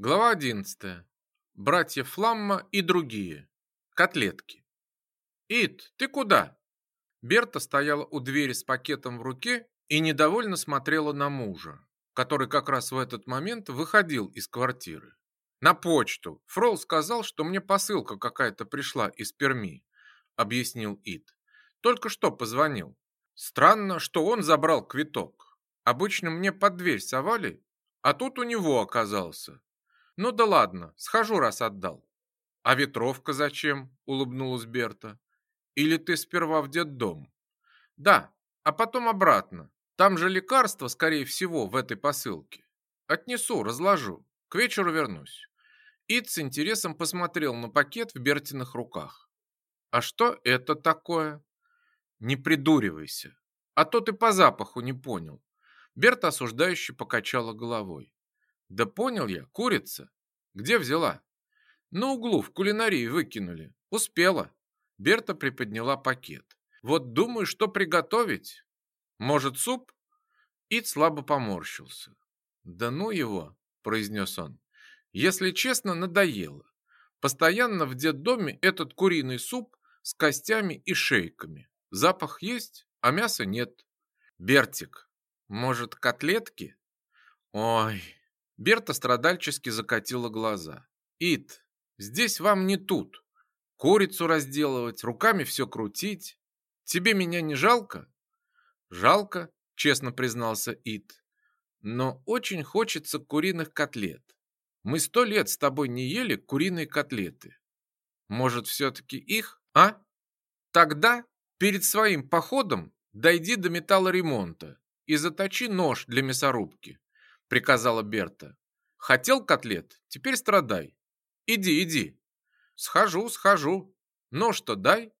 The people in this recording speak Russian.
Глава 11. Братья Фламма и другие. Котлетки. «Ит, ты куда?» Берта стояла у двери с пакетом в руке и недовольно смотрела на мужа, который как раз в этот момент выходил из квартиры. «На почту. Фрол сказал, что мне посылка какая-то пришла из Перми», объяснил Ит. «Только что позвонил. Странно, что он забрал квиток. Обычно мне под дверь совали, а тут у него оказался. Ну да ладно, схожу, раз отдал. А ветровка зачем? Улыбнулась Берта. Или ты сперва в детдом? Да, а потом обратно. Там же лекарство, скорее всего, в этой посылке. Отнесу, разложу. К вечеру вернусь. Ид с интересом посмотрел на пакет в Бертиных руках. А что это такое? Не придуривайся. А то ты по запаху не понял. Берта осуждающе покачала головой. Да понял я, курица. Где взяла? На углу в кулинарии выкинули. Успела. Берта приподняла пакет. Вот думаю, что приготовить. Может, суп? Ид слабо поморщился. Да ну его, произнес он. Если честно, надоело. Постоянно в детдоме этот куриный суп с костями и шейками. Запах есть, а мяса нет. Бертик, может, котлетки? Ой, Берта страдальчески закатила глаза. «Ит, здесь вам не тут. Курицу разделывать, руками все крутить. Тебе меня не жалко?» «Жалко», честно признался Ит. «Но очень хочется куриных котлет. Мы сто лет с тобой не ели куриные котлеты. Может, все-таки их, а? Тогда перед своим походом дойди до металлоремонта и заточи нож для мясорубки приказала Берта. Хотел котлет, теперь страдай. Иди, иди. Схожу, схожу. Ну что, дай.